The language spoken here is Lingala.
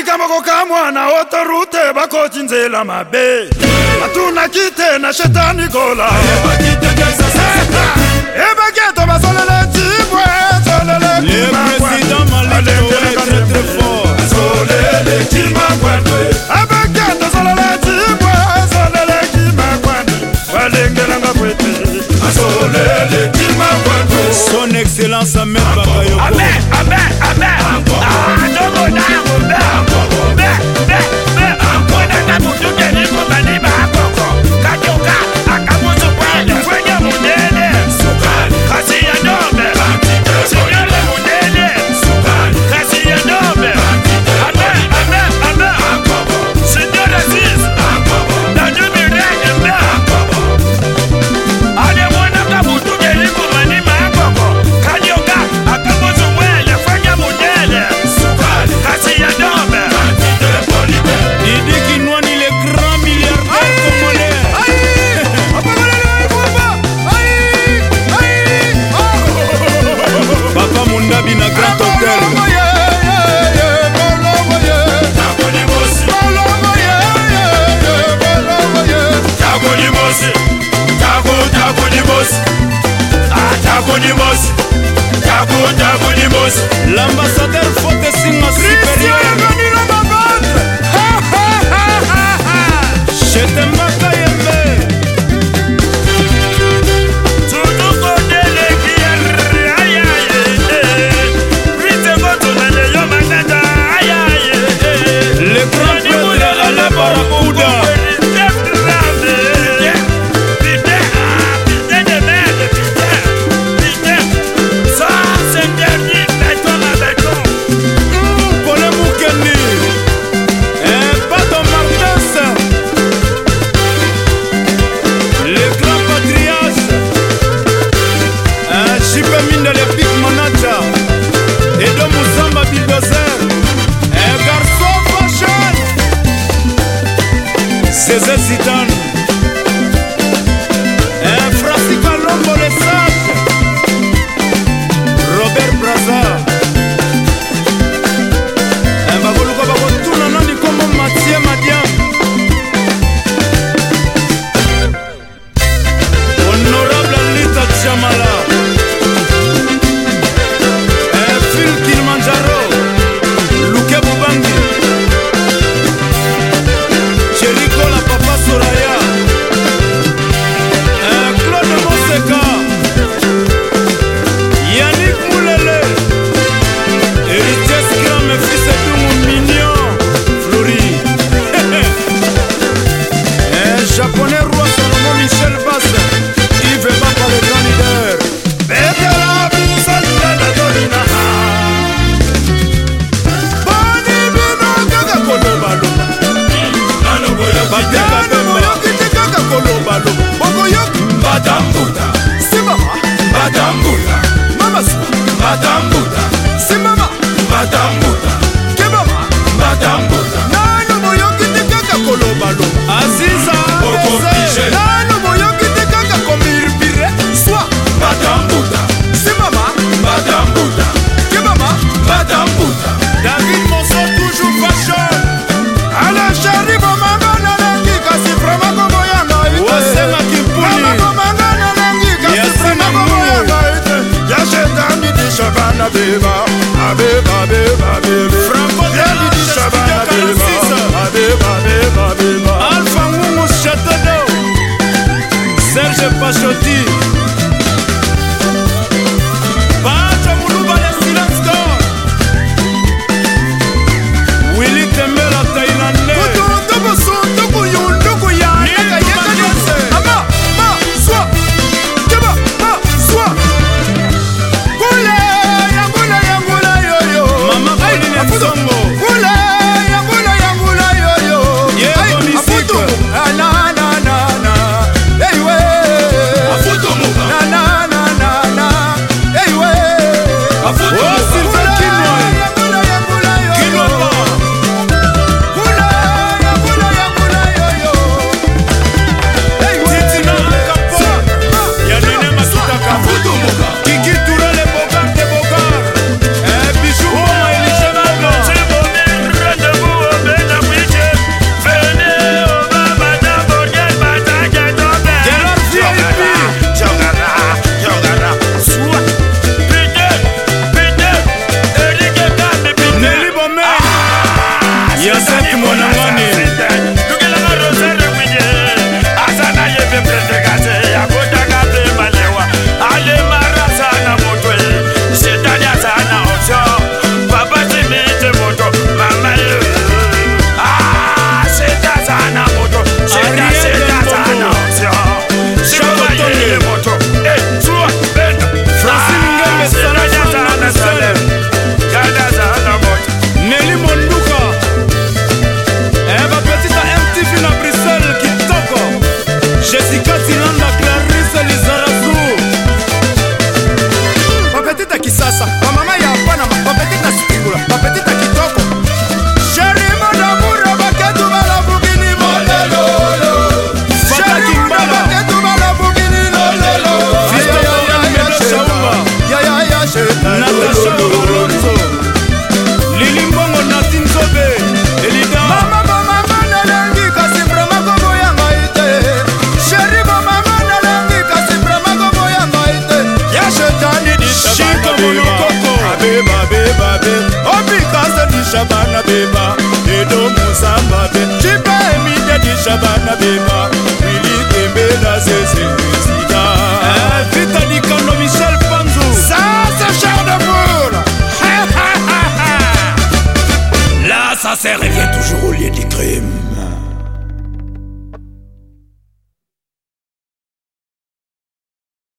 likambo ka mwana otorute bakoti nzela mabe batuna kite na shetani kola ebaketo eh, basolele cibwe solele kimakwandwe abaketo solele cibwe eh, solele kimakwandwe balengelanga kwete solele kimakwandwe son excellence amet bakayoko Amen, amen, amen. Ah, don't go down, go down. ni boss. de ¡La se matambuta simama matambuta joseph pachoti be Oh because de Moussa bana beba They don't musamba be Chiba emi de disha bana beba Wili kembe na zeze Zida eh, Vitali Kando Michel panzu, Ça c'est cher de boule Là ça sert et toujours au lieu du crime